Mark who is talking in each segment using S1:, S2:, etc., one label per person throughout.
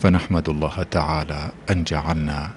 S1: فنحمد الله تعالى أن جعلنا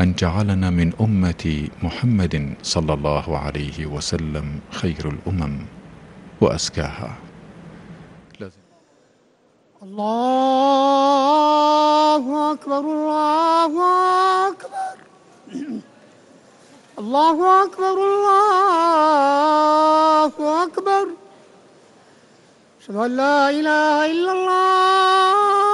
S1: أن جعلنا من أمة محمد صلى الله عليه وسلم خير الأمم وأزكاها.
S2: الله أكبر الله أكبر. الله أكبر الله أكبر. أشهد أن لا إله إلا الله.